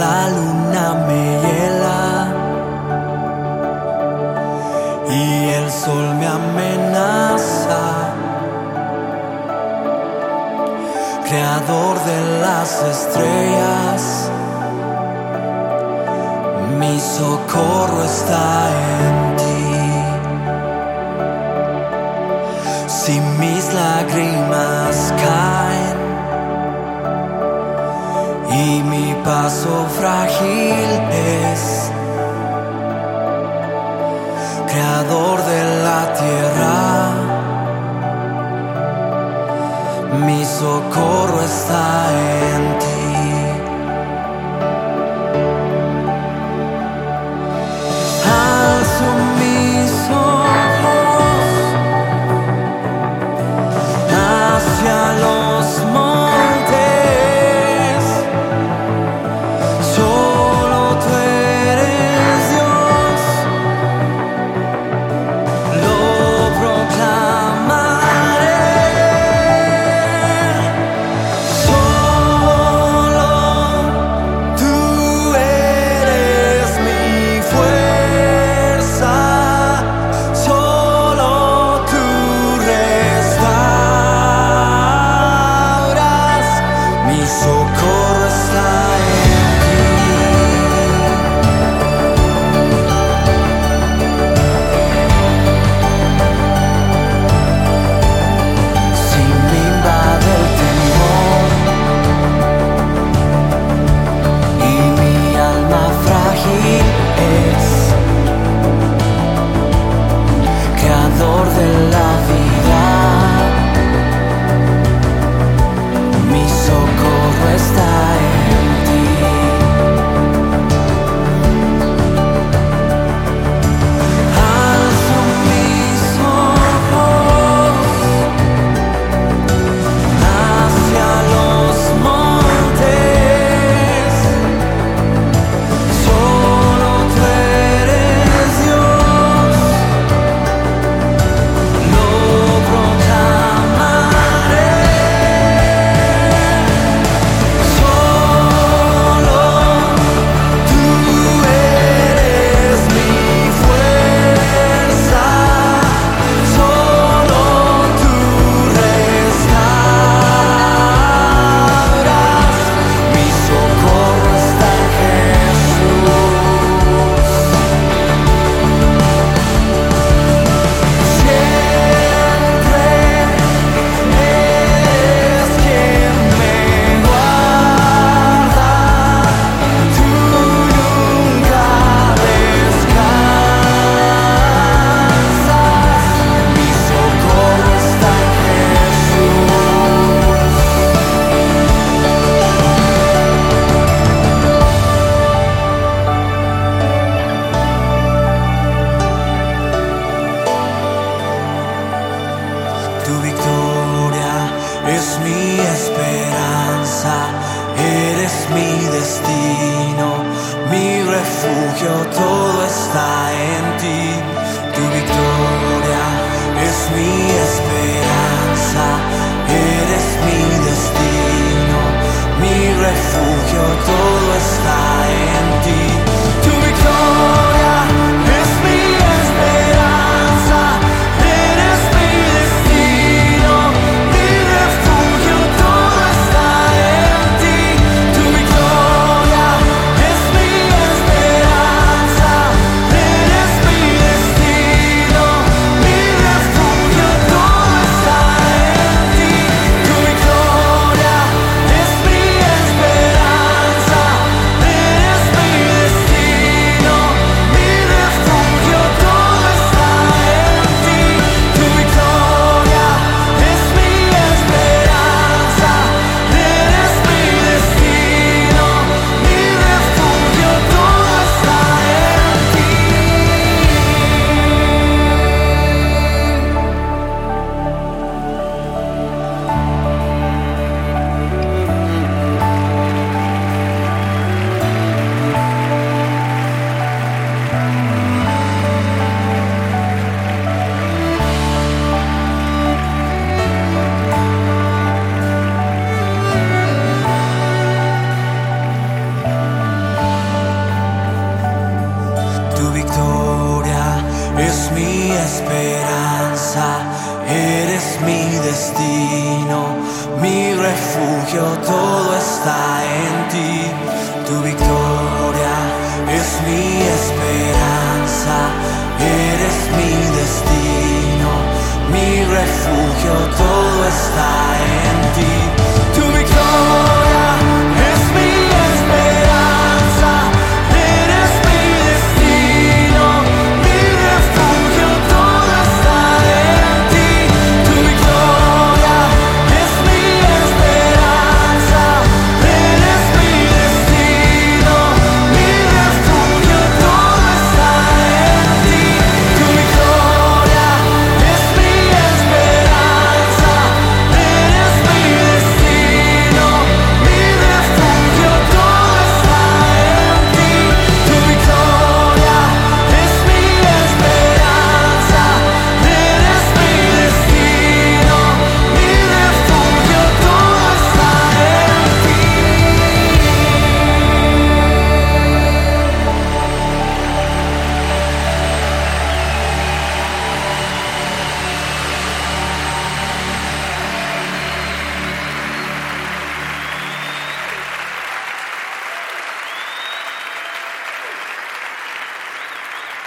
la luna me hiela y el sol me amenaza. Creador de las estrellas, mi socorro está en ti. Si mis lágrimas caen, y mi paso frágil es creador de la tierra. Mi socorro está so cold. eres mi esperanza, eres mi destino, mi refugio, todo está en ti. esperanza, eres mi destino, mi refugio, todo está en ti. Tu victoria es mi esperanza, eres mi destino, mi refugio, todo está en ti.